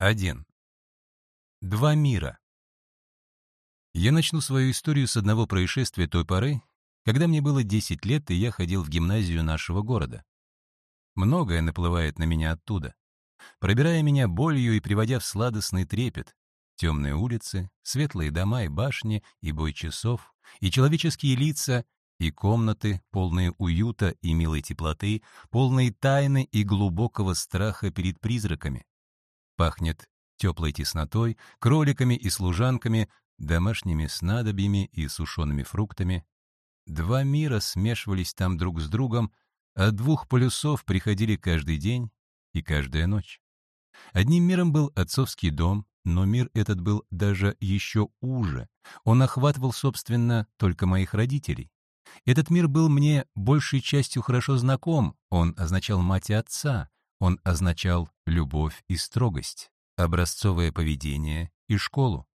1. Два мира. Я начну свою историю с одного происшествия той поры, когда мне было 10 лет, и я ходил в гимназию нашего города. Многое наплывает на меня оттуда, пробирая меня болью и приводя в сладостный трепет. Темные улицы, светлые дома и башни, и бой часов, и человеческие лица, и комнаты, полные уюта и милой теплоты, полные тайны и глубокого страха перед призраками. Пахнет теплой теснотой, кроликами и служанками, домашними снадобьями и сушеными фруктами. Два мира смешивались там друг с другом, от двух полюсов приходили каждый день и каждая ночь. Одним миром был отцовский дом, но мир этот был даже еще уже. Он охватывал, собственно, только моих родителей. Этот мир был мне большей частью хорошо знаком, он означал мать и отца, он означал любовь и строгость, образцовое поведение и школу.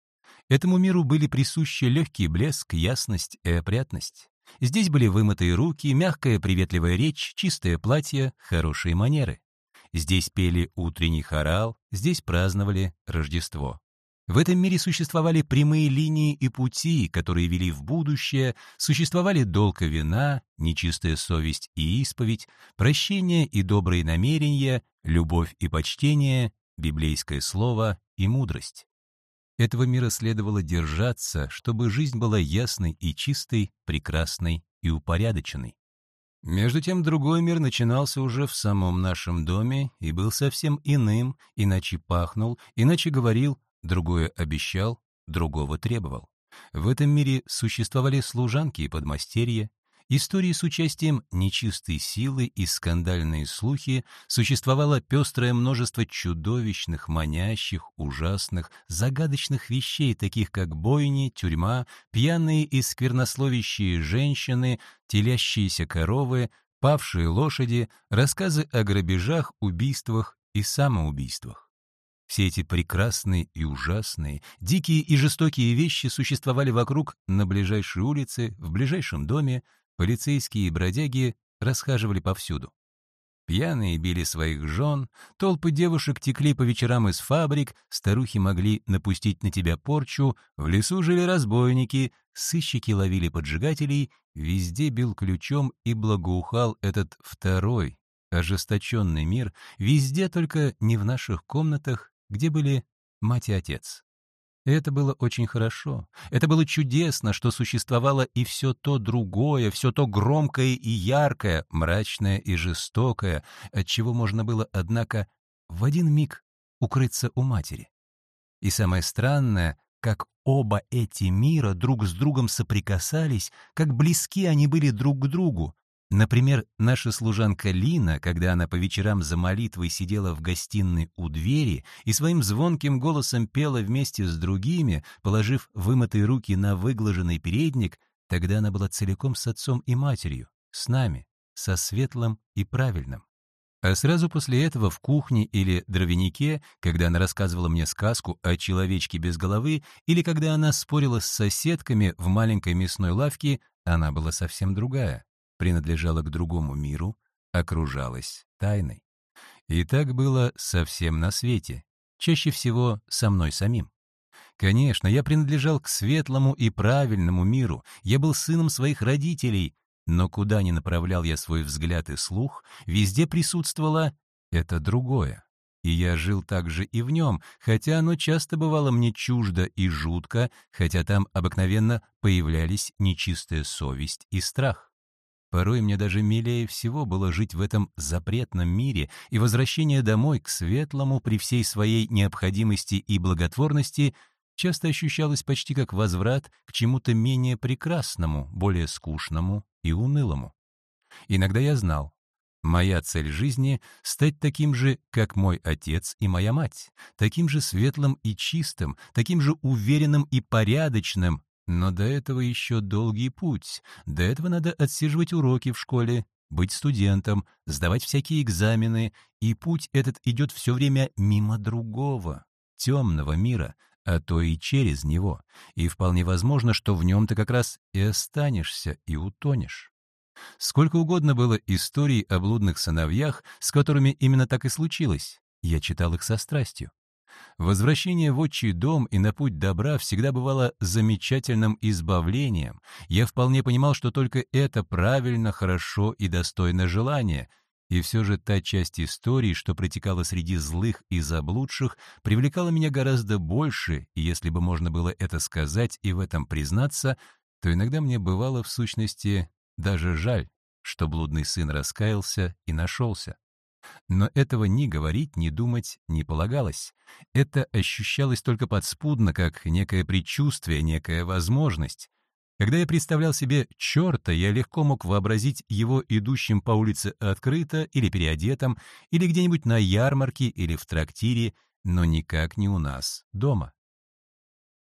Этому миру были присущи легкий блеск, ясность и опрятность. Здесь были вымытые руки, мягкая приветливая речь, чистое платье, хорошие манеры. Здесь пели утренний хорал, здесь праздновали Рождество. В этом мире существовали прямые линии и пути, которые вели в будущее, существовали долг и вина, нечистая совесть и исповедь, прощение и добрые намерения, любовь и почтение, библейское слово и мудрость. Этого мира следовало держаться, чтобы жизнь была ясной и чистой, прекрасной и упорядоченной. Между тем другой мир начинался уже в самом нашем доме и был совсем иным, иначе пахнул, иначе говорил, другое обещал, другого требовал. В этом мире существовали служанки и подмастерья, истории с участием нечистой силы и скандальные слухи, существовало пестрое множество чудовищных, манящих, ужасных, загадочных вещей, таких как бойни, тюрьма, пьяные и сквернословящие женщины, телящиеся коровы, павшие лошади, рассказы о грабежах, убийствах и самоубийствах. Все эти прекрасные и ужасные, дикие и жестокие вещи существовали вокруг на ближайшей улице, в ближайшем доме, полицейские и бродяги расхаживали повсюду. Пьяные били своих жен, толпы девушек текли по вечерам из фабрик, старухи могли напустить на тебя порчу, в лесу жили разбойники, сыщики ловили поджигателей, везде бил ключом и благоухал этот второй, ожесточенный мир, везде только не в наших комнатах где были мать и отец. это было очень хорошо. Это было чудесно, что существовало и все то другое, все то громкое и яркое, мрачное и жестокое, от чего можно было, однако, в один миг укрыться у матери. И самое странное, как оба эти мира друг с другом соприкасались, как близки они были друг к другу, Например, наша служанка Лина, когда она по вечерам за молитвой сидела в гостиной у двери и своим звонким голосом пела вместе с другими, положив вымытые руки на выглаженный передник, тогда она была целиком с отцом и матерью, с нами, со светлым и правильным. А сразу после этого в кухне или дровянике, когда она рассказывала мне сказку о человечке без головы, или когда она спорила с соседками в маленькой мясной лавке, она была совсем другая принадлежала к другому миру, окружалась тайной. И так было совсем на свете, чаще всего со мной самим. Конечно, я принадлежал к светлому и правильному миру, я был сыном своих родителей, но куда ни направлял я свой взгляд и слух, везде присутствовало это другое. И я жил также и в нем, хотя оно часто бывало мне чуждо и жутко, хотя там обыкновенно появлялись нечистая совесть и страх. Порой мне даже милее всего было жить в этом запретном мире, и возвращение домой к светлому при всей своей необходимости и благотворности часто ощущалось почти как возврат к чему-то менее прекрасному, более скучному и унылому. Иногда я знал, Моя цель жизни — стать таким же, как мой отец и моя мать, таким же светлым и чистым, таким же уверенным и порядочным, но до этого еще долгий путь. До этого надо отсиживать уроки в школе, быть студентом, сдавать всякие экзамены, и путь этот идет все время мимо другого, темного мира, а то и через него, и вполне возможно, что в нем ты как раз и останешься, и утонешь. Сколько угодно было историй о блудных сыновьях, с которыми именно так и случилось. Я читал их со страстью. Возвращение в отчий дом и на путь добра всегда бывало замечательным избавлением. Я вполне понимал, что только это правильно, хорошо и достойно желания. И все же та часть истории, что протекала среди злых и заблудших, привлекала меня гораздо больше, и если бы можно было это сказать и в этом признаться, то иногда мне бывало в сущности даже жаль, что блудный сын раскаялся и нашелся. Но этого ни говорить, ни думать не полагалось. Это ощущалось только подспудно, как некое предчувствие, некая возможность. Когда я представлял себе черта, я легко мог вообразить его идущим по улице открыто или переодетым, или где-нибудь на ярмарке или в трактире, но никак не у нас, дома.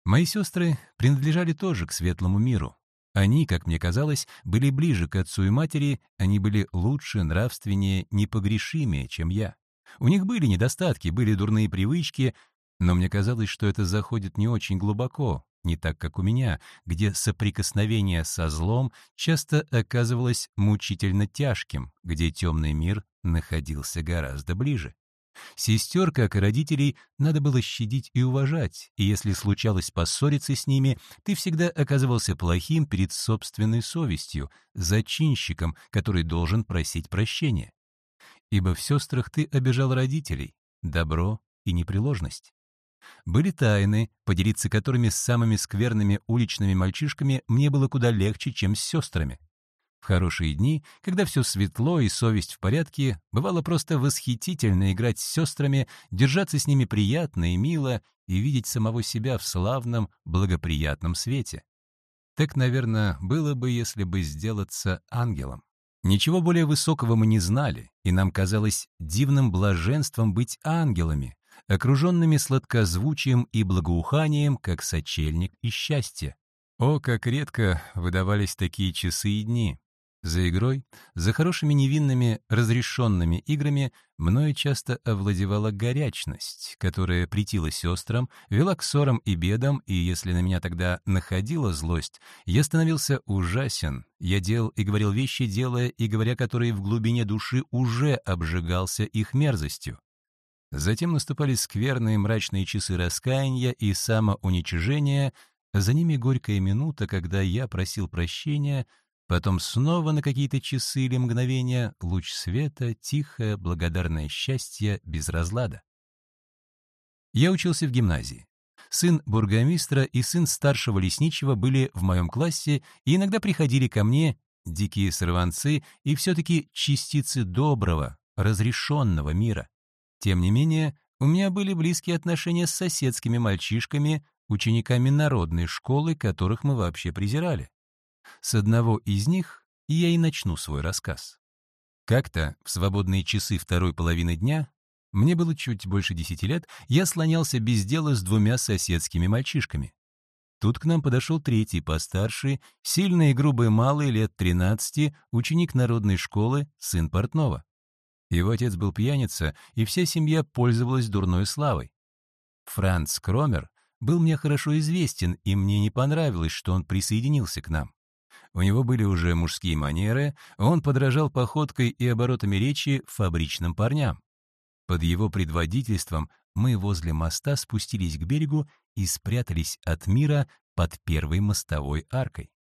Мои сестры принадлежали тоже к светлому миру. Они, как мне казалось, были ближе к отцу и матери, они были лучше, нравственнее, непогрешимее, чем я. У них были недостатки, были дурные привычки, но мне казалось, что это заходит не очень глубоко, не так, как у меня, где соприкосновение со злом часто оказывалось мучительно тяжким, где темный мир находился гораздо ближе. Сестер, как и родителей, надо было щадить и уважать, и если случалось поссориться с ними, ты всегда оказывался плохим перед собственной совестью, зачинщиком, который должен просить прощения. Ибо в сестрах ты обижал родителей, добро и непреложность. Были тайны, поделиться которыми с самыми скверными уличными мальчишками мне было куда легче, чем с сестрами. В хорошие дни, когда все светло и совесть в порядке, бывало просто восхитительно играть с сестрами, держаться с ними приятно и мило и видеть самого себя в славном, благоприятном свете. Так, наверное, было бы, если бы сделаться ангелом. Ничего более высокого мы не знали, и нам казалось дивным блаженством быть ангелами, окруженными сладкозвучием и благоуханием, как сочельник и счастье. О, как редко выдавались такие часы и дни! За игрой, за хорошими невинными разрешенными играми мною часто овладевала горячность, которая притила сестрам, вела к ссорам и бедам, и если на меня тогда находила злость, я становился ужасен. Я делал и говорил вещи, делая и говоря, которые в глубине души уже обжигался их мерзостью. Затем наступали скверные мрачные часы раскаяния и самоуничижения, за ними горькая минута, когда я просил прощения — Потом снова на какие-то часы или мгновения луч света, тихое, благодарное счастье, без разлада. Я учился в гимназии. Сын бургомистра и сын старшего лесничего были в моем классе и иногда приходили ко мне, дикие сорванцы и все-таки частицы доброго, разрешенного мира. Тем не менее, у меня были близкие отношения с соседскими мальчишками, учениками народной школы, которых мы вообще презирали. С одного из них я и начну свой рассказ. Как-то, в свободные часы второй половины дня, мне было чуть больше десяти лет, я слонялся без дела с двумя соседскими мальчишками. Тут к нам подошел третий, постарше, сильный и грубый малый, лет тринадцати, ученик народной школы, сын портного. Его отец был пьяница, и вся семья пользовалась дурной славой. Франц Кромер был мне хорошо известен, и мне не понравилось, что он присоединился к нам. У него были уже мужские манеры, он подражал походкой и оборотами речи фабричным парням. Под его предводительством мы возле моста спустились к берегу и спрятались от мира под первой мостовой аркой.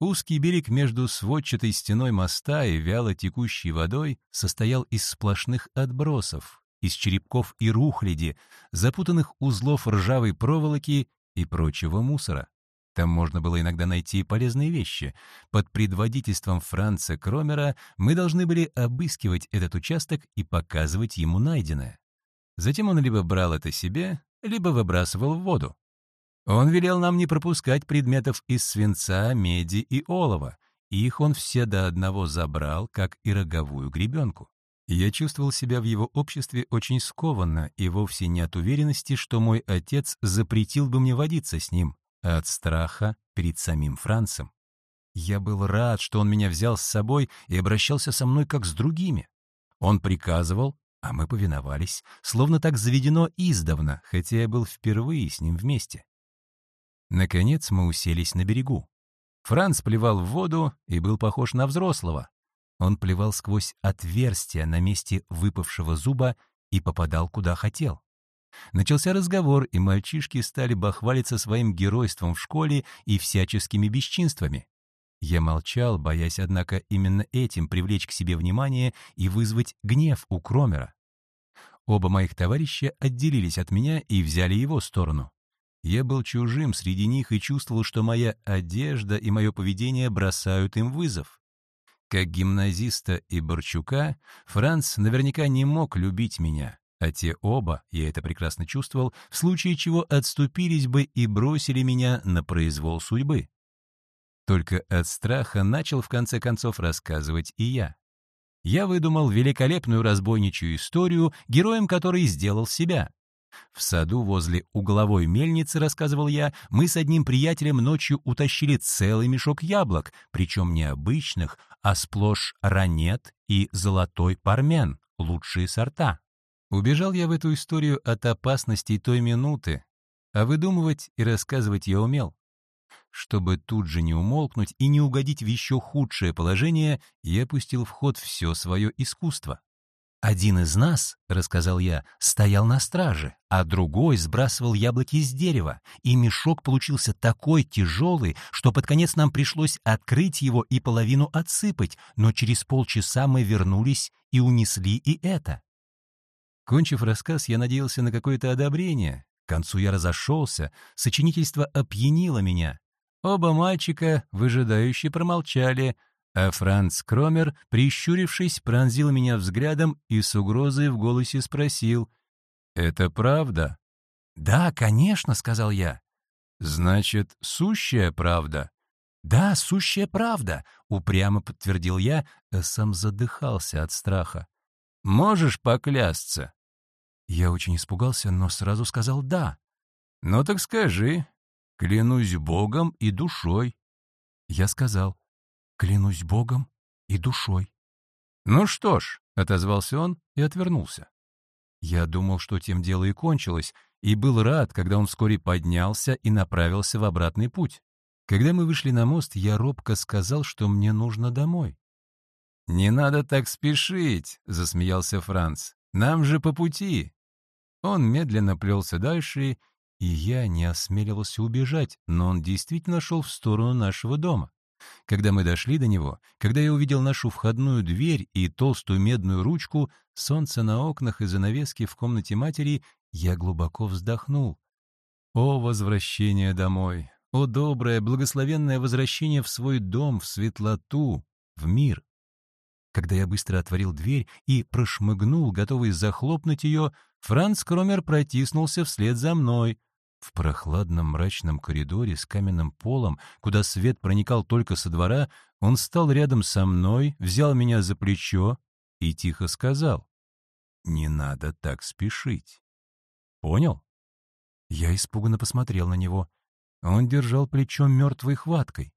Узкий берег между сводчатой стеной моста и вяло текущей водой состоял из сплошных отбросов, из черепков и рухляди, запутанных узлов ржавой проволоки и прочего мусора. Там можно было иногда найти полезные вещи. Под предводительством Франца Кромера мы должны были обыскивать этот участок и показывать ему найденное. Затем он либо брал это себе, либо выбрасывал в воду. Он велел нам не пропускать предметов из свинца, меди и олова. Их он все до одного забрал, как и роговую гребенку. Я чувствовал себя в его обществе очень скованно и вовсе не от уверенности, что мой отец запретил бы мне водиться с ним от страха перед самим Францем. Я был рад, что он меня взял с собой и обращался со мной как с другими. Он приказывал, а мы повиновались, словно так заведено издавна, хотя я был впервые с ним вместе. Наконец мы уселись на берегу. Франц плевал в воду и был похож на взрослого. Он плевал сквозь отверстие на месте выпавшего зуба и попадал куда хотел. Начался разговор, и мальчишки стали бахвалиться своим геройством в школе и всяческими бесчинствами. Я молчал, боясь, однако, именно этим привлечь к себе внимание и вызвать гнев у Кромера. Оба моих товарища отделились от меня и взяли его сторону. Я был чужим среди них и чувствовал, что моя одежда и мое поведение бросают им вызов. Как гимназиста и Борчука, Франц наверняка не мог любить меня, а те оба, я это прекрасно чувствовал, в случае чего отступились бы и бросили меня на произвол судьбы. Только от страха начал в конце концов рассказывать и я. Я выдумал великолепную разбойничью историю, героем которой сделал себя. В саду возле угловой мельницы, рассказывал я, мы с одним приятелем ночью утащили целый мешок яблок, причем не обычных, а сплошь ранет и золотой пармен, лучшие сорта. Убежал я в эту историю от опасностей той минуты, а выдумывать и рассказывать я умел. Чтобы тут же не умолкнуть и не угодить в еще худшее положение, я пустил в ход все свое искусство. «Один из нас, — рассказал я, — стоял на страже, а другой сбрасывал яблоки с дерева, и мешок получился такой тяжелый, что под конец нам пришлось открыть его и половину отсыпать, но через полчаса мы вернулись и унесли и это». Кончив рассказ, я надеялся на какое-то одобрение. К концу я разошелся, сочинительство опьянило меня. Оба мальчика выжидающе промолчали — а Франц Кромер, прищурившись, пронзил меня взглядом и с угрозой в голосе спросил, «Это правда?» «Да, конечно», — сказал я. «Значит, сущая правда?» «Да, сущая правда», — упрямо подтвердил я, а сам задыхался от страха. «Можешь поклясться?» Я очень испугался, но сразу сказал «да». «Ну так скажи, клянусь Богом и душой». Я сказал Клянусь Богом и душой. «Ну что ж», — отозвался он и отвернулся. Я думал, что тем дело и кончилось, и был рад, когда он вскоре поднялся и направился в обратный путь. Когда мы вышли на мост, я робко сказал, что мне нужно домой. «Не надо так спешить», — засмеялся Франц. «Нам же по пути». Он медленно плелся дальше, и я не осмеливался убежать, но он действительно шел в сторону нашего дома. Когда мы дошли до него, когда я увидел нашу входную дверь и толстую медную ручку, солнце на окнах и занавески в комнате матери, я глубоко вздохнул. О, возвращение домой! О, доброе, благословенное возвращение в свой дом, в светлоту, в мир! Когда я быстро отворил дверь и прошмыгнул, готовый захлопнуть ее, Франц Кромер протиснулся вслед за мной — в прохладном мрачном коридоре с каменным полом, куда свет проникал только со двора, он стал рядом со мной, взял меня за плечо и тихо сказал, «Не надо так спешить». «Понял?» Я испуганно посмотрел на него. Он держал плечо мертвой хваткой.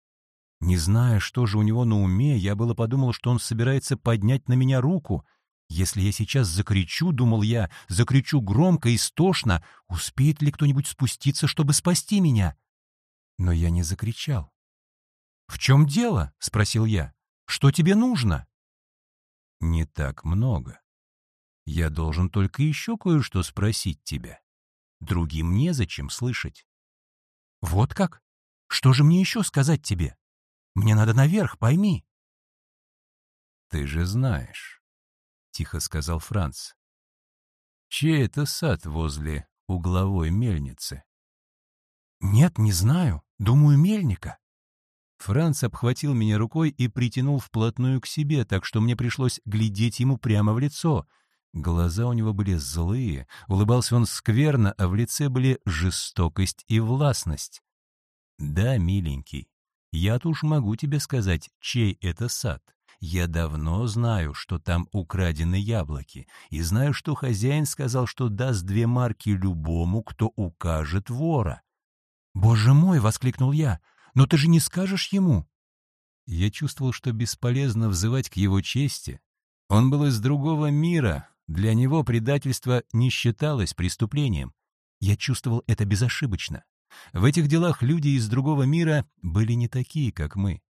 Не зная, что же у него на уме, я было подумал, что он собирается поднять на меня руку — если я сейчас закричу, думал я, закричу громко, истошно, успеет ли кто-нибудь спуститься, чтобы спасти меня? Но я не закричал. «В чем дело?» — спросил я. «Что тебе нужно?» «Не так много. Я должен только еще кое-что спросить тебя. Другим незачем слышать». «Вот как? Что же мне еще сказать тебе? Мне надо наверх, пойми». «Ты же знаешь, тихо сказал Франц. «Чей это сад возле угловой мельницы?» «Нет, не знаю. Думаю, мельника». Франц обхватил меня рукой и притянул вплотную к себе, так что мне пришлось глядеть ему прямо в лицо. Глаза у него были злые, улыбался он скверно, а в лице были жестокость и властность. «Да, миленький, я-то уж могу тебе сказать, чей это сад. Я давно знаю, что там украдены яблоки, и знаю, что хозяин сказал, что даст две марки любому, кто укажет вора. «Боже мой!» — воскликнул я. «Но ты же не скажешь ему!» Я чувствовал, что бесполезно взывать к его чести. Он был из другого мира, для него предательство не считалось преступлением. Я чувствовал это безошибочно. В этих делах люди из другого мира были не такие, как мы.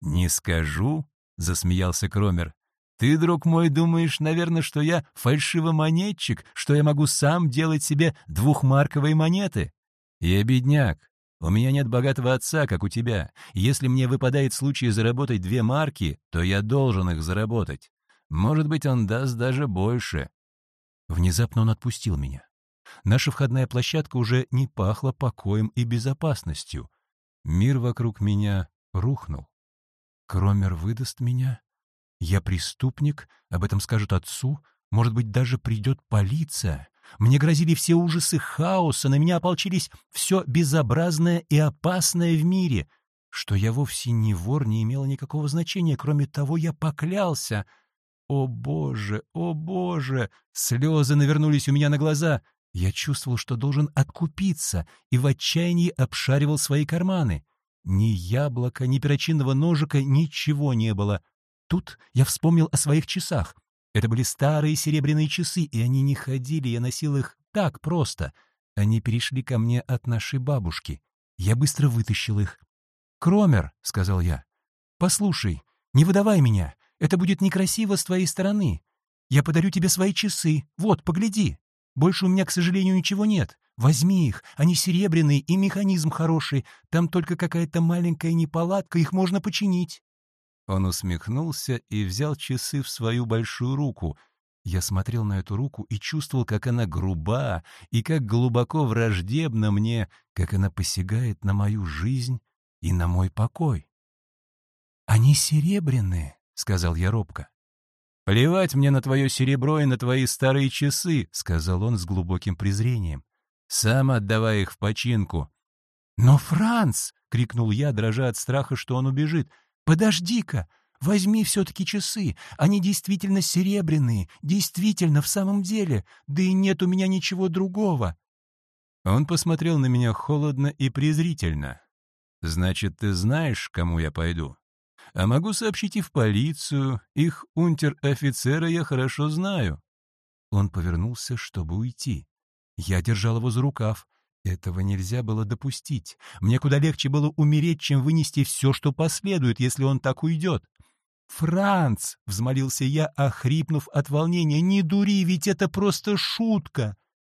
«Не скажу», — засмеялся Кромер. Ты, друг мой, думаешь, наверное, что я фальшивомонетчик, что я могу сам делать себе двухмарковые монеты? Я бедняк. У меня нет богатого отца, как у тебя. Если мне выпадает случай заработать две марки, то я должен их заработать. Может быть, он даст даже больше. Внезапно он отпустил меня. Наша входная площадка уже не пахла покоем и безопасностью. Мир вокруг меня рухнул. Кромер выдаст меня, я преступник, об этом скажут отцу, может быть, даже придет полиция. Мне грозили все ужасы хаоса, на меня ополчились все безобразное и опасное в мире. Что я вовсе не вор, не имело никакого значения, кроме того, я поклялся. О, Боже, о, Боже! Слезы навернулись у меня на глаза. Я чувствовал, что должен откупиться, и в отчаянии обшаривал свои карманы. Ни яблока, ни перочинного ножика, ничего не было. Тут я вспомнил о своих часах. Это были старые серебряные часы, и они не ходили, я носил их так просто. Они перешли ко мне от нашей бабушки. Я быстро вытащил их. «Кромер», — сказал я, — «послушай, не выдавай меня, это будет некрасиво с твоей стороны. Я подарю тебе свои часы, вот, погляди. Больше у меня, к сожалению, ничего нет. Возьми их, они серебряные и механизм хороший, там только какая-то маленькая неполадка, их можно починить». Он усмехнулся и взял часы в свою большую руку. Я смотрел на эту руку и чувствовал, как она груба и как глубоко враждебна мне, как она посягает на мою жизнь и на мой покой. «Они серебряные», — сказал я робко. «Плевать мне на твое серебро и на твои старые часы», — сказал он с глубоким презрением. «Сам отдавай их в починку». «Но, Франц!» — крикнул я, дрожа от страха, что он убежит. «Подожди-ка! Возьми все-таки часы. Они действительно серебряные, действительно, в самом деле. Да и нет у меня ничего другого». Он посмотрел на меня холодно и презрительно. «Значит, ты знаешь, кому я пойду? А могу сообщить и в полицию. Их унтер-офицера я хорошо знаю». Он повернулся, чтобы уйти. Я держал его за рукав. Этого нельзя было допустить. Мне куда легче было умереть, чем вынести все, что последует, если он так уйдет. «Франц!» — взмолился я, охрипнув от волнения. «Не дури, ведь это просто шутка!»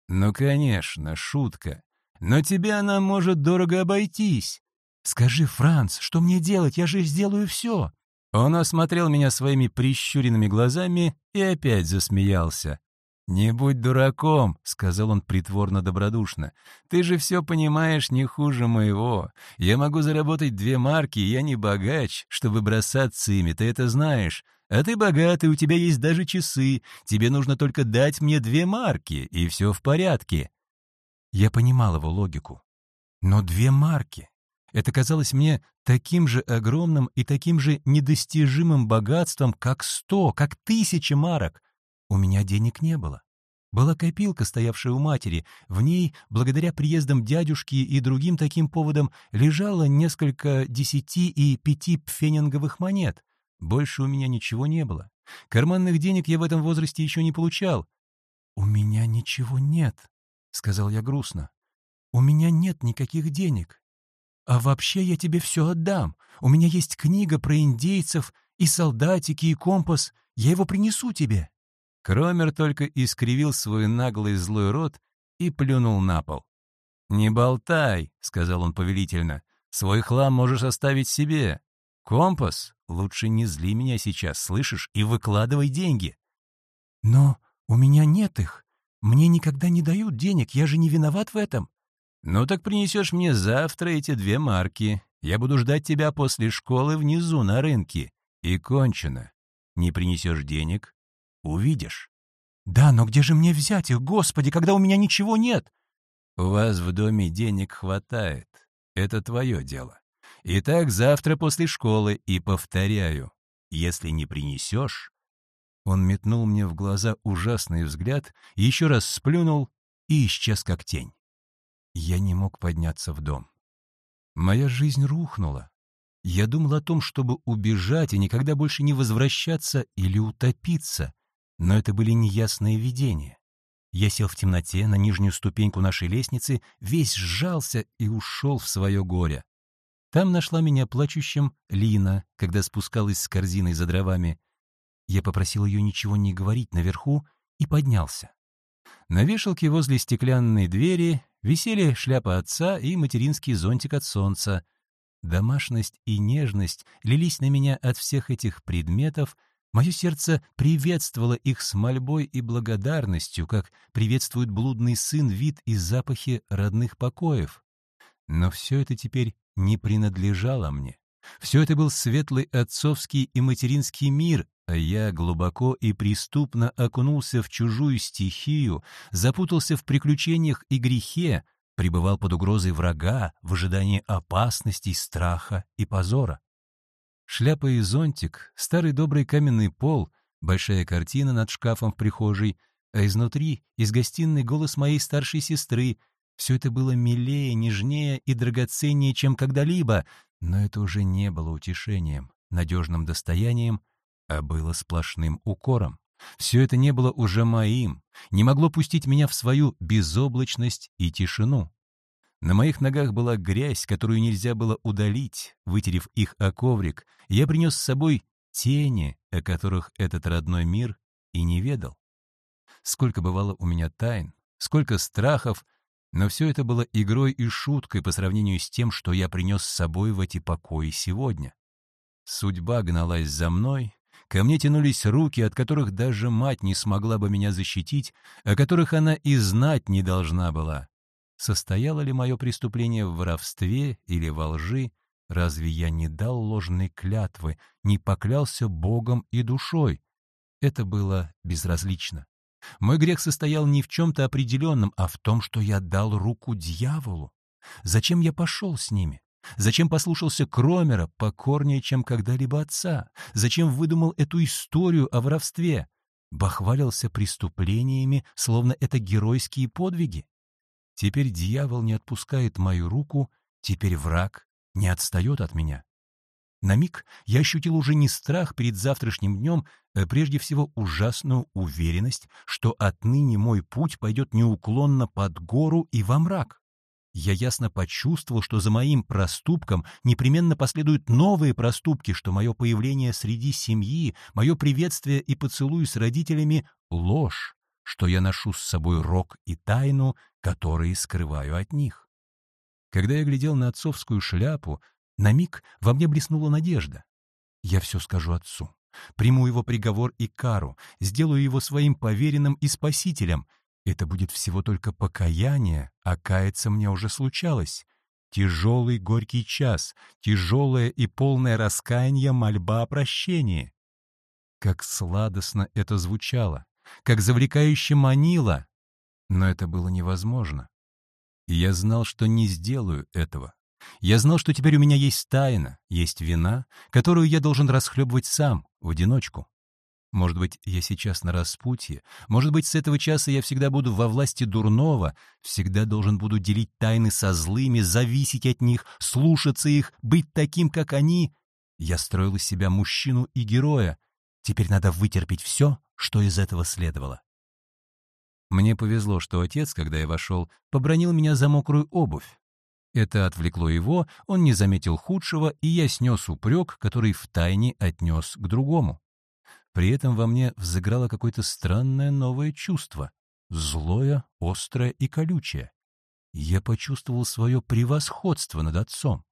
«Ну, конечно, шутка. Но тебе она может дорого обойтись. Скажи, Франц, что мне делать? Я же сделаю все!» Он осмотрел меня своими прищуренными глазами и опять засмеялся. «Не будь дураком», — сказал он притворно добродушно. «Ты же все понимаешь не хуже моего. Я могу заработать две марки, я не богач, чтобы бросаться ими, ты это знаешь. А ты богатый, у тебя есть даже часы. Тебе нужно только дать мне две марки, и все в порядке». Я понимал его логику. Но две марки. Это казалось мне таким же огромным и таким же недостижимым богатством, как сто, как тысячи марок. У меня денег не было. Была копилка, стоявшая у матери. В ней, благодаря приездам дядюшки и другим таким поводам, лежало несколько десяти и пяти пфенинговых монет. Больше у меня ничего не было. Карманных денег я в этом возрасте еще не получал. «У меня ничего нет», — сказал я грустно. «У меня нет никаких денег. А вообще я тебе все отдам. У меня есть книга про индейцев, и солдатики, и компас. Я его принесу тебе». Кромер только искривил свой наглый злой рот и плюнул на пол. «Не болтай», — сказал он повелительно, — «свой хлам можешь оставить себе. Компас, лучше не зли меня сейчас, слышишь, и выкладывай деньги». «Но у меня нет их. Мне никогда не дают денег, я же не виноват в этом». «Ну так принесешь мне завтра эти две марки. Я буду ждать тебя после школы внизу на рынке. И кончено. Не принесешь денег, Увидишь. Да, но где же мне взять их, Господи, когда у меня ничего нет? У вас в доме денег хватает. Это твое дело. Итак, завтра после школы и повторяю, если не принесешь... Он метнул мне в глаза ужасный взгляд, еще раз сплюнул и исчез как тень. Я не мог подняться в дом. Моя жизнь рухнула. Я думал о том, чтобы убежать и никогда больше не возвращаться или утопиться. Но это были неясные видения. Я сел в темноте на нижнюю ступеньку нашей лестницы, весь сжался и ушел в свое горе. Там нашла меня плачущим Лина, когда спускалась с корзиной за дровами. Я попросил ее ничего не говорить наверху и поднялся. На вешалке возле стеклянной двери висели шляпа отца и материнский зонтик от солнца. Домашность и нежность лились на меня от всех этих предметов, Мое сердце приветствовало их с мольбой и благодарностью, как приветствует блудный сын вид и запахи родных покоев. Но все это теперь не принадлежало мне. Все это был светлый отцовский и материнский мир, я глубоко и преступно окунулся в чужую стихию, запутался в приключениях и грехе, пребывал под угрозой врага в ожидании опасностей, страха и позора. Шляпа и зонтик, старый добрый каменный пол, большая картина над шкафом в прихожей, а изнутри, из гостиной, голос моей старшей сестры. Все это было милее, нежнее и драгоценнее, чем когда-либо, но это уже не было утешением, надежным достоянием, а было сплошным укором. Все это не было уже моим, не могло пустить меня в свою безоблачность и тишину. На моих ногах была грязь, которую нельзя было удалить, вытерев их о коврик. Я принес с собой тени, о которых этот родной мир и не ведал. Сколько бывало у меня тайн, сколько страхов, но все это было игрой и шуткой по сравнению с тем, что я принес с собой в эти покои сегодня. Судьба гналась за мной, ко мне тянулись руки, от которых даже мать не смогла бы меня защитить, о которых она и знать не должна была. Состояло ли мое преступление в воровстве или во лжи, разве я не дал ложной клятвы, не поклялся Богом и душой? Это было безразлично. Мой грех состоял не в чем-то определенном, а в том, что я дал руку дьяволу. Зачем я пошел с ними? Зачем послушался Кромера покорнее, чем когда-либо отца? Зачем выдумал эту историю о воровстве? Бахвалился преступлениями, словно это геройские подвиги? Теперь дьявол не отпускает мою руку, теперь враг не отстает от меня. На миг я ощутил уже не страх перед завтрашним днем, а прежде всего ужасную уверенность, что отныне мой путь пойдет неуклонно под гору и во мрак. Я ясно почувствовал, что за моим проступком непременно последуют новые проступки, что мое появление среди семьи, мое приветствие и поцелуй с родителями — ложь, что я ношу с собой рок и тайну, которые скрываю от них. Когда я глядел на отцовскую шляпу, на миг во мне блеснула надежда. Я все скажу отцу, приму его приговор и кару, сделаю его своим поверенным и спасителем. Это будет всего только покаяние, а каяться мне уже случалось. Тяжелый горький час, тяжелое и полное раскаяние мольба о прощении. Как сладостно это звучало! как завлекающе манила, но это было невозможно. И я знал, что не сделаю этого. Я знал, что теперь у меня есть тайна, есть вина, которую я должен расхлебывать сам, в одиночку. Может быть, я сейчас на распутье, может быть, с этого часа я всегда буду во власти дурного, всегда должен буду делить тайны со злыми, зависеть от них, слушаться их, быть таким, как они. Я строил из себя мужчину и героя. Теперь надо вытерпеть все, что из этого следовало. Мне повезло, что отец, когда я вошел, побронил меня за мокрую обувь. Это отвлекло его, он не заметил худшего, и я снес упрек, который втайне отнес к другому. При этом во мне взыграло какое-то странное новое чувство, злое, острое и колючее. Я почувствовал свое превосходство над отцом.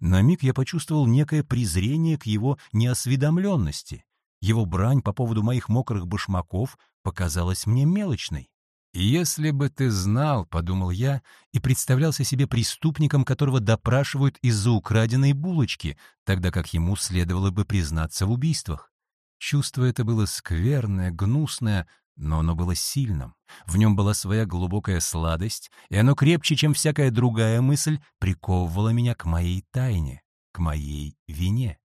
На миг я почувствовал некое презрение к его неосведомленности. Его брань по поводу моих мокрых башмаков показалась мне мелочной. «Если бы ты знал», — подумал я, и представлялся себе преступником, которого допрашивают из-за украденной булочки, тогда как ему следовало бы признаться в убийствах. Чувство это было скверное, гнусное, но оно было сильным. В нем была своя глубокая сладость, и оно крепче, чем всякая другая мысль, приковывало меня к моей тайне, к моей вине.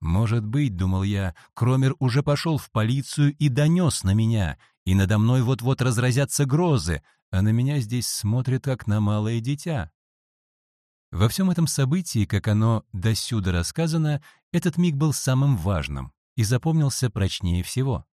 Может быть, думал я, Кромер уже пошел в полицию и донес на меня, и надо мной вот-вот разразятся грозы, а на меня здесь смотрят как на малое дитя. Во всем этом событии, как оно досюда рассказано, этот миг был самым важным и запомнился прочнее всего.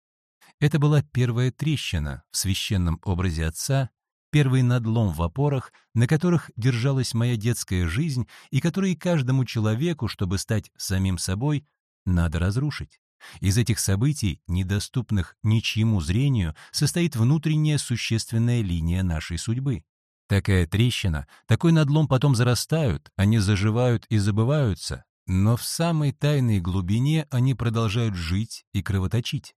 Это была первая трещина в священном образе отца, первый надлом в опорах, на которых держалась моя детская жизнь и которые каждому человеку, чтобы стать самим собой, надо разрушить. Из этих событий, недоступных ничьему зрению, состоит внутренняя существенная линия нашей судьбы. Такая трещина, такой надлом потом зарастают, они заживают и забываются, но в самой тайной глубине они продолжают жить и кровоточить.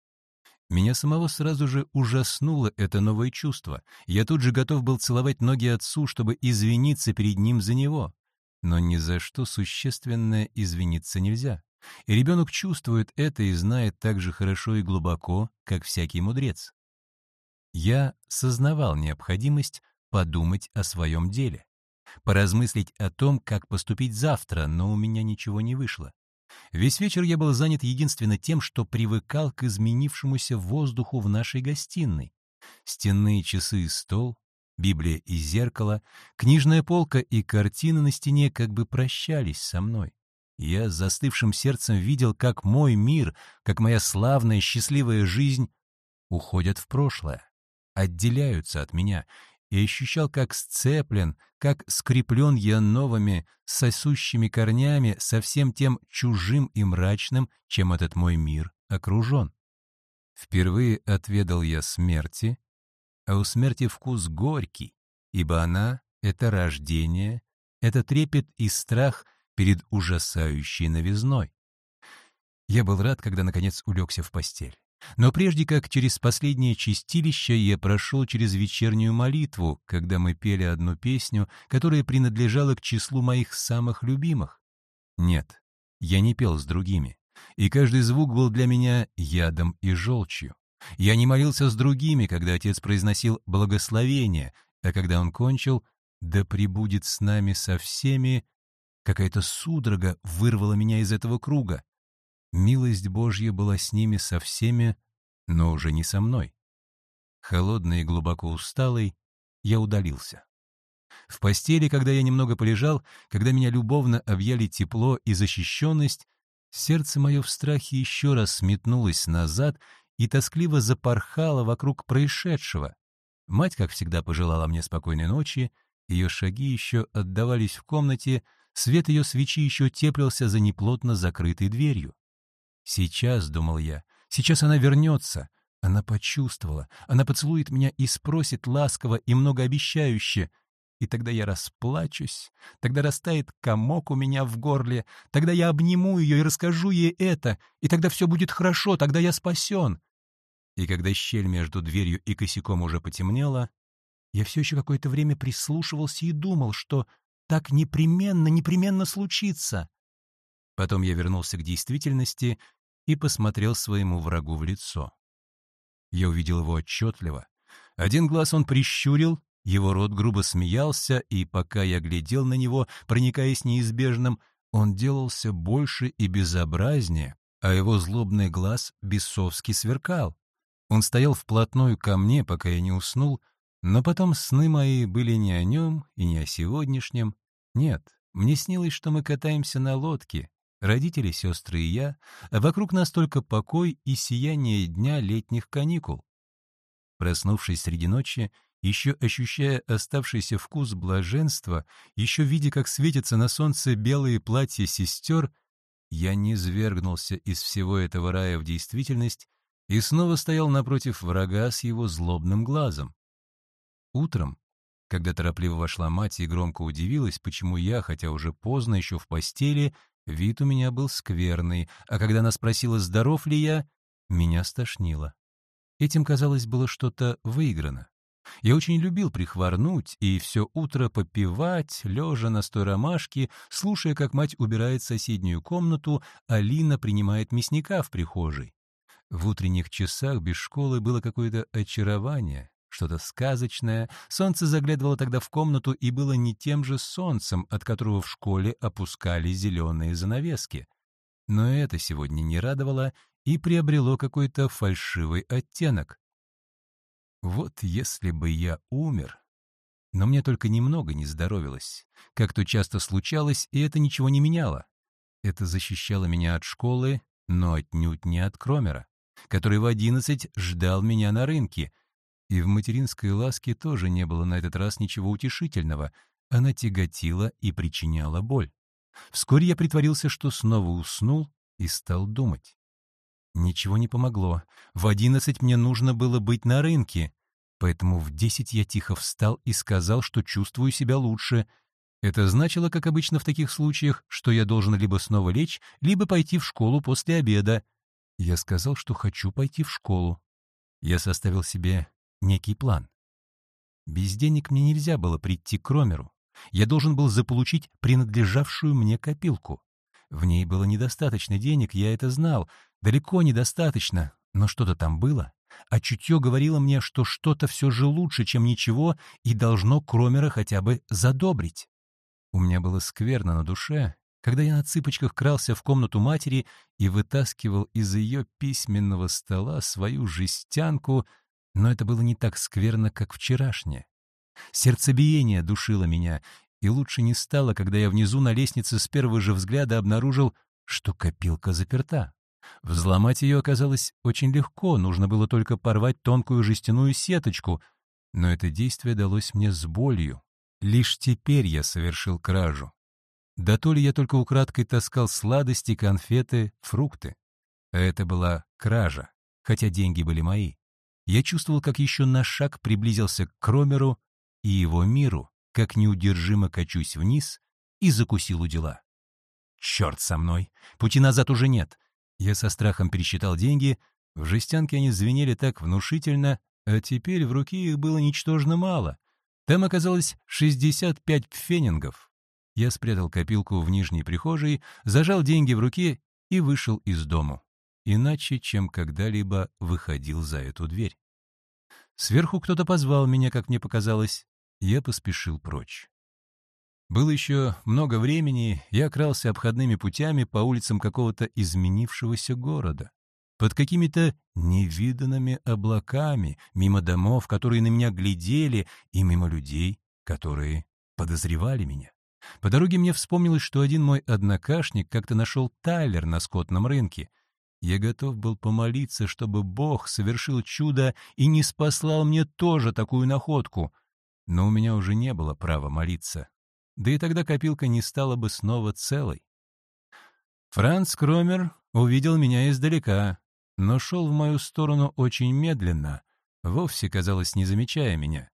Меня самого сразу же ужаснуло это новое чувство. Я тут же готов был целовать ноги отцу, чтобы извиниться перед ним за него. Но ни за что существенное извиниться нельзя. И ребенок чувствует это и знает так же хорошо и глубоко, как всякий мудрец. Я сознавал необходимость подумать о своем деле, поразмыслить о том, как поступить завтра, но у меня ничего не вышло. Весь вечер я был занят единственно тем, что привыкал к изменившемуся воздуху в нашей гостиной. Стенные часы и стол, Библия и зеркало, книжная полка и картины на стене как бы прощались со мной. Я с застывшим сердцем видел, как мой мир, как моя славная счастливая жизнь уходят в прошлое, отделяются от меня, и ощущал, как сцеплен, как скреплен я новыми, сосущими корнями со всем тем чужим и мрачным, чем этот мой мир окружен. Впервые отведал я смерти, а у смерти вкус горький, ибо она — это рождение, это трепет и страх перед ужасающей новизной. Я был рад, когда, наконец, улегся в постель. Но прежде как через последнее чистилище я прошел через вечернюю молитву, когда мы пели одну песню, которая принадлежала к числу моих самых любимых. Нет, я не пел с другими, и каждый звук был для меня ядом и желчью. Я не молился с другими, когда отец произносил благословение, а когда он кончил «Да пребудет с нами со всеми», какая-то судорога вырвала меня из этого круга. Милость Божья была с ними со всеми, но уже не со мной. Холодный и глубоко усталый, я удалился. В постели, когда я немного полежал, когда меня любовно объяли тепло и защищенность, сердце мое в страхе еще раз сметнулось назад и тоскливо запорхало вокруг происшедшего. Мать, как всегда, пожелала мне спокойной ночи, ее шаги еще отдавались в комнате, свет ее свечи еще теплился за неплотно закрытой дверью. Сейчас, — думал я, — сейчас она вернется. Она почувствовала, она поцелует меня и спросит ласково и многообещающе. И тогда я расплачусь, тогда растает комок у меня в горле, тогда я обниму ее и расскажу ей это, и тогда все будет хорошо, тогда я спасен. И когда щель между дверью и косяком уже потемнела, я все еще какое-то время прислушивался и думал, что так непременно, непременно случится. Потом я вернулся к действительности и посмотрел своему врагу в лицо. Я увидел его отчетливо. Один глаз он прищурил, его рот грубо смеялся, и пока я глядел на него, проникаясь неизбежным, он делался больше и безобразнее, а его злобный глаз бесовски сверкал. Он стоял вплотную ко мне, пока я не уснул, но потом сны мои были не о нем и не о сегодняшнем. Нет, мне снилось, что мы катаемся на лодке, родители, сестры и я, вокруг нас только покой и сияние дня летних каникул. Проснувшись среди ночи, еще ощущая оставшийся вкус блаженства, еще видя, как светятся на солнце белые платья сестер, я не свергнулся из всего этого рая в действительность и снова стоял напротив врага с его злобным глазом. Утром, когда торопливо вошла мать и громко удивилась, почему я, хотя уже поздно еще в постели, Вид у меня был скверный, а когда она спросила, здоров ли я, меня стошнило. Этим, казалось, было что-то выиграно. Я очень любил прихворнуть и все утро попивать, лежа на стой ромашке, слушая, как мать убирает соседнюю комнату, а Лина принимает мясника в прихожей. В утренних часах без школы было какое-то очарование, что-то сказочное. Солнце заглядывало тогда в комнату и было не тем же солнцем, от которого в школе опускали зеленые занавески. Но это сегодня не радовало и приобрело какой-то фальшивый оттенок. Вот если бы я умер... Но мне только немного не здоровилось, как то часто случалось, и это ничего не меняло. Это защищало меня от школы, но отнюдь не от Кромера, который в одиннадцать ждал меня на рынке — и в материнской ласке тоже не было на этот раз ничего утешительного. Она тяготила и причиняла боль. Вскоре я притворился, что снова уснул и стал думать. Ничего не помогло. В одиннадцать мне нужно было быть на рынке. Поэтому в десять я тихо встал и сказал, что чувствую себя лучше. Это значило, как обычно в таких случаях, что я должен либо снова лечь, либо пойти в школу после обеда. Я сказал, что хочу пойти в школу. Я составил себе некий план. Без денег мне нельзя было прийти к Ромеру. Я должен был заполучить принадлежавшую мне копилку. В ней было недостаточно денег, я это знал, далеко недостаточно, но что-то там было, а чутье говорило мне, что что-то все же лучше, чем ничего, и должно Кромера хотя бы задобрить. У меня было скверно на душе, когда я на цыпочках крался в комнату матери и вытаскивал из ее письменного стола свою жестянку, но это было не так скверно, как вчерашнее. Сердцебиение душило меня, и лучше не стало, когда я внизу на лестнице с первого же взгляда обнаружил, что копилка заперта. Взломать ее оказалось очень легко, нужно было только порвать тонкую жестяную сеточку, но это действие далось мне с болью. Лишь теперь я совершил кражу. Да то ли я только украдкой таскал сладости, конфеты, фрукты. Это была кража, хотя деньги были мои. Я чувствовал, как еще на шаг приблизился к Кромеру и его миру, как неудержимо качусь вниз и закусил у дела. Черт со мной! Пути назад уже нет. Я со страхом пересчитал деньги. В жестянке они звенели так внушительно, а теперь в руке их было ничтожно мало. Там оказалось 65 пфенингов. Я спрятал копилку в нижней прихожей, зажал деньги в руке и вышел из дому. Иначе, чем когда-либо выходил за эту дверь. Сверху кто-то позвал меня, как мне показалось. Я поспешил прочь. Было еще много времени, я крался обходными путями по улицам какого-то изменившегося города. Под какими-то невиданными облаками, мимо домов, которые на меня глядели, и мимо людей, которые подозревали меня. По дороге мне вспомнилось, что один мой однокашник как-то нашел Тайлер на скотном рынке. Я готов был помолиться, чтобы Бог совершил чудо и не спаслал мне тоже такую находку. Но у меня уже не было права молиться да и тогда копилка не стала бы снова целой. Франц Кромер увидел меня издалека, но шел в мою сторону очень медленно, вовсе, казалось, не замечая меня.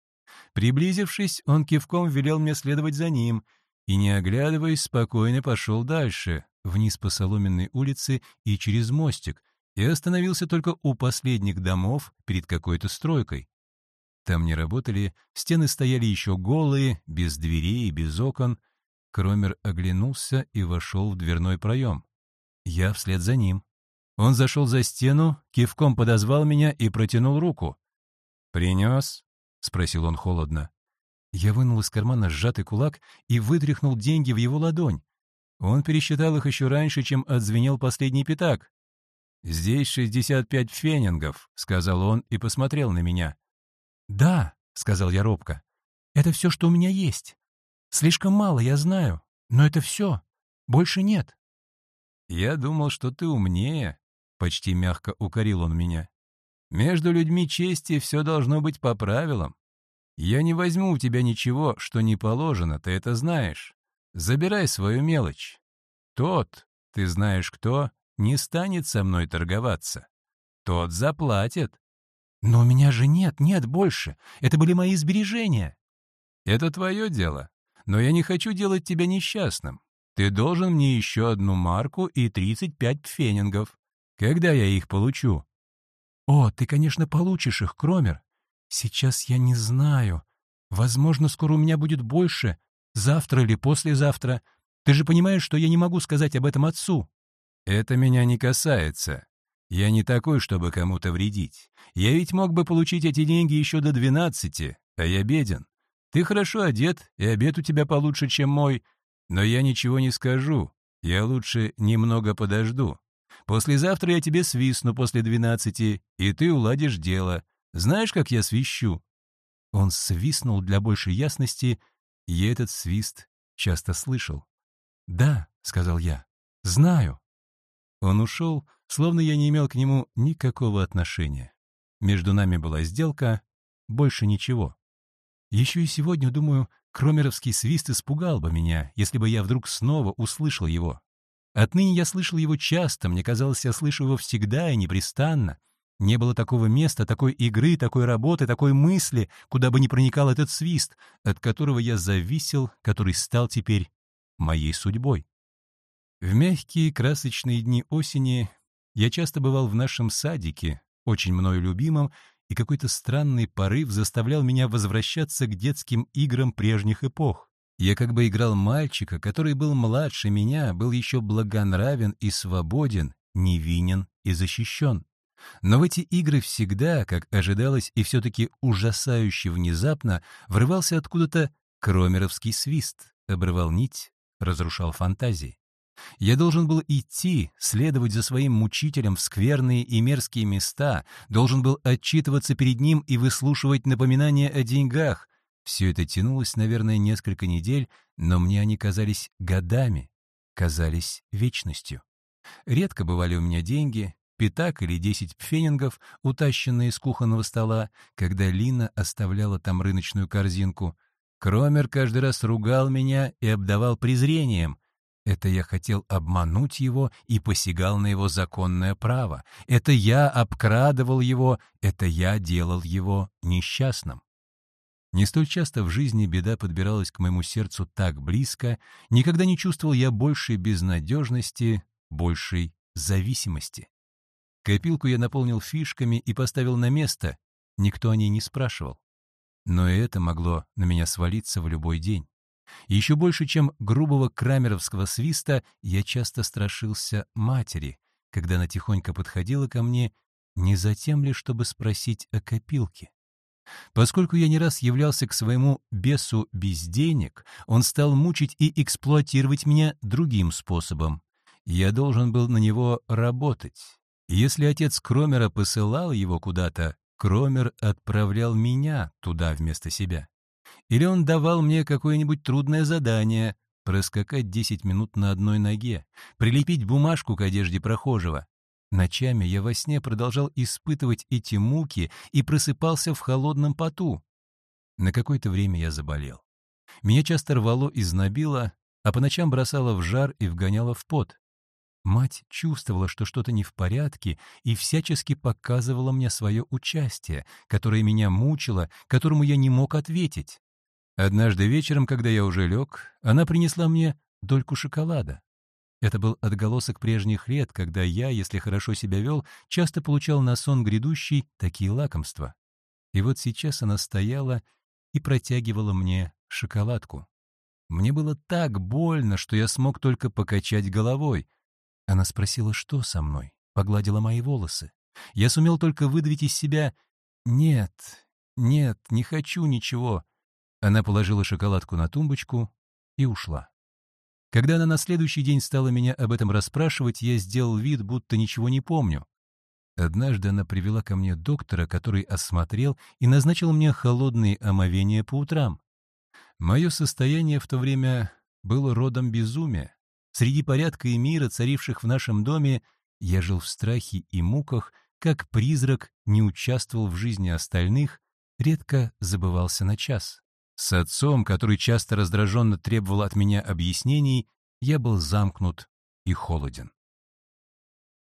Приблизившись, он кивком велел мне следовать за ним и, не оглядываясь, спокойно пошел дальше, вниз по соломенной улице и через мостик, и остановился только у последних домов перед какой-то стройкой. Там не работали, стены стояли еще голые, без дверей и без окон. Кромер оглянулся и вошел в дверной проем. Я вслед за ним. Он зашел за стену, кивком подозвал меня и протянул руку. «Принес?» — спросил он холодно. Я вынул из кармана сжатый кулак и вытряхнул деньги в его ладонь. Он пересчитал их еще раньше, чем отзвенел последний пятак. «Здесь шестьдесят пять фенингов», — сказал он и посмотрел на меня. «Да», — сказал я робко, — «это все, что у меня есть. Слишком мало, я знаю, но это все. Больше нет». «Я думал, что ты умнее», — почти мягко укорил он меня. «Между людьми чести все должно быть по правилам. Я не возьму у тебя ничего, что не положено, ты это знаешь. Забирай свою мелочь. Тот, ты знаешь кто, не станет со мной торговаться. Тот заплатит. «Но у меня же нет, нет больше. Это были мои сбережения». «Это твое дело. Но я не хочу делать тебя несчастным. Ты должен мне еще одну марку и 35 пфенингов. Когда я их получу?» «О, ты, конечно, получишь их, Кромер. Сейчас я не знаю. Возможно, скоро у меня будет больше. Завтра или послезавтра. Ты же понимаешь, что я не могу сказать об этом отцу». «Это меня не касается. Я не такой, чтобы кому-то вредить. Я ведь мог бы получить эти деньги еще до двенадцати, а я беден. Ты хорошо одет, и обед у тебя получше, чем мой, но я ничего не скажу. Я лучше немного подожду. Послезавтра я тебе свистну после двенадцати, и ты уладишь дело. Знаешь, как я свищу?» Он свистнул для большей ясности, я этот свист часто слышал. «Да», — сказал я, — «знаю». Он ушел, словно я не имел к нему никакого отношения. Между нами была сделка, больше ничего. Еще и сегодня, думаю, кромеровский свист испугал бы меня, если бы я вдруг снова услышал его. Отныне я слышал его часто, мне казалось, я слышу его всегда и непрестанно. Не было такого места, такой игры, такой работы, такой мысли, куда бы ни проникал этот свист, от которого я зависел, который стал теперь моей судьбой. В мягкие красочные дни осени я часто бывал в нашем садике, очень мною любимом, и какой-то странный порыв заставлял меня возвращаться к детским играм прежних эпох. Я как бы играл мальчика, который был младше меня, был еще благонравен и свободен, невинен и защищен. Но в эти игры всегда, как ожидалось и все-таки ужасающе внезапно, врывался откуда-то кромеровский свист, обрывал нить, разрушал фантазии. Я должен был идти, следовать за своим мучителем в скверные и мерзкие места, должен был отчитываться перед ним и выслушивать напоминания о деньгах. Все это тянулось, наверное, несколько недель, но мне они казались годами, казались вечностью. Редко бывали у меня деньги, пятак или десять пфенингов, утащенные с кухонного стола, когда Лина оставляла там рыночную корзинку. Кромер каждый раз ругал меня и обдавал презрением — это я хотел обмануть его и посягал на его законное право. Это я обкрадывал его, это я делал его несчастным. Не столь часто в жизни беда подбиралась к моему сердцу так близко, никогда не чувствовал я большей безнадежности, большей зависимости. Копилку я наполнил фишками и поставил на место, никто о ней не спрашивал. Но и это могло на меня свалиться в любой день. Еще больше, чем грубого крамеровского свиста, я часто страшился матери, когда она тихонько подходила ко мне, не затем ли, чтобы спросить о копилке. Поскольку я не раз являлся к своему бесу без денег, он стал мучить и эксплуатировать меня другим способом. Я должен был на него работать. Если отец Кромера посылал его куда-то, Кромер отправлял меня туда вместо себя. Или он давал мне какое-нибудь трудное задание — проскакать 10 минут на одной ноге, прилепить бумажку к одежде прохожего. Ночами я во сне продолжал испытывать эти муки и просыпался в холодном поту. На какое-то время я заболел. Меня часто рвало и знобило, а по ночам бросало в жар и вгоняло в пот. Мать чувствовала, что что-то не в порядке, и всячески показывала мне свое участие, которое меня мучило, которому я не мог ответить. Однажды вечером, когда я уже лег, она принесла мне дольку шоколада. Это был отголосок прежних лет, когда я, если хорошо себя вел, часто получал на сон грядущий такие лакомства. И вот сейчас она стояла и протягивала мне шоколадку. Мне было так больно, что я смог только покачать головой. Она спросила, что со мной, погладила мои волосы. Я сумел только выдавить из себя «Нет, нет, не хочу ничего». Она положила шоколадку на тумбочку и ушла. Когда она на следующий день стала меня об этом расспрашивать, я сделал вид, будто ничего не помню. Однажды она привела ко мне доктора, который осмотрел и назначил мне холодные омовения по утрам. Мое состояние в то время было родом безумия. Среди порядка и мира, царивших в нашем доме, я жил в страхе и муках, как призрак не участвовал в жизни остальных, редко забывался на час. С отцом, который часто раздраженно требовал от меня объяснений, я был замкнут и холоден.